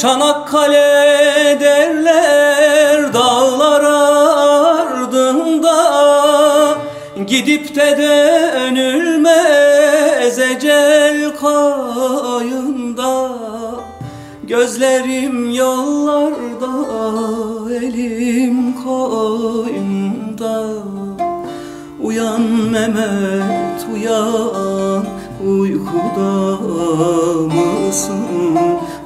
Çanakkale derler dağlar ardında. Gidip de dönülmez ecel kayında. Gözlerim yollarda, elim koynunda Uyan Mehmet uyan, uykuda mısın?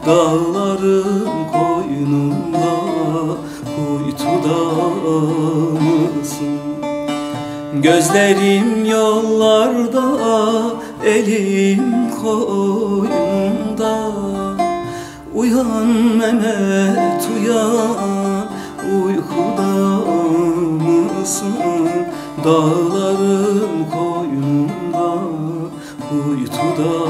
Dağların koynunda, kuytuda mısın? Gözlerim yollarda, elim koynunda Uyan Mehmet uyan uykuda mısın? Dağların koynunda uykuda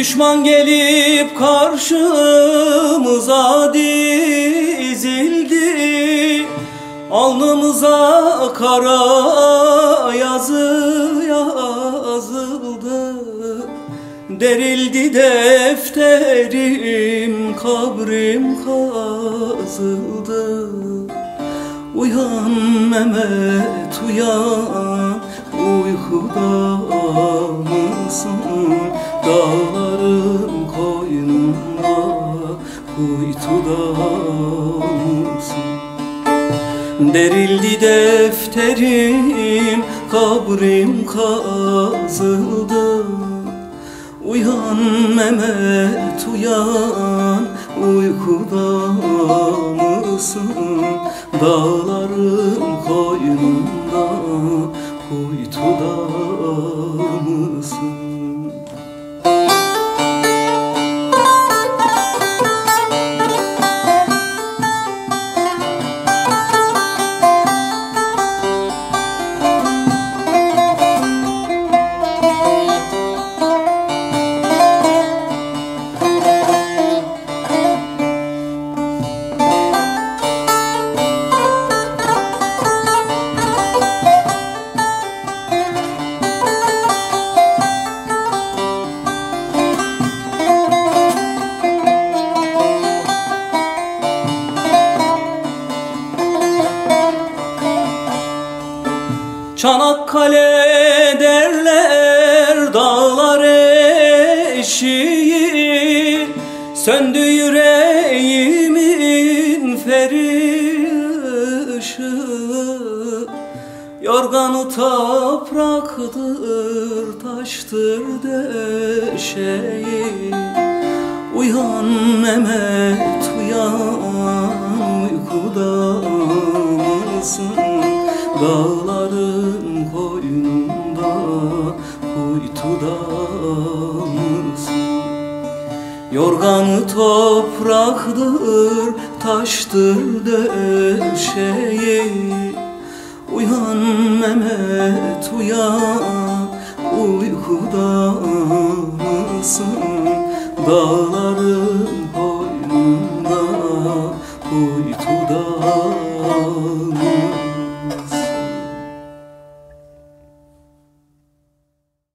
Düşman gelip karşımıza dizildi. Alnımıza kara yazı yazıldı. Derildi defterim, kabrim kazıldı. Uyan Mehmet uyan, uykuda mısın? Dağların kuytuda mısın? Derildi defterim, kabrim kazıldı Uyan Mehmet uyan, uykuda mısın? Dağların Çanakkale derler dağlar eşiği. Söndü yüreğimin feri ışığı. Yorganı topraktır, taştır döşeği. Uyan Mehmet uyan, uykuda mısın? Dağların Yorganı topraktır, taştır döşeği Uyan Mehmet uyan, uykuda mısın? Dağların boynunda, uytuda mısın?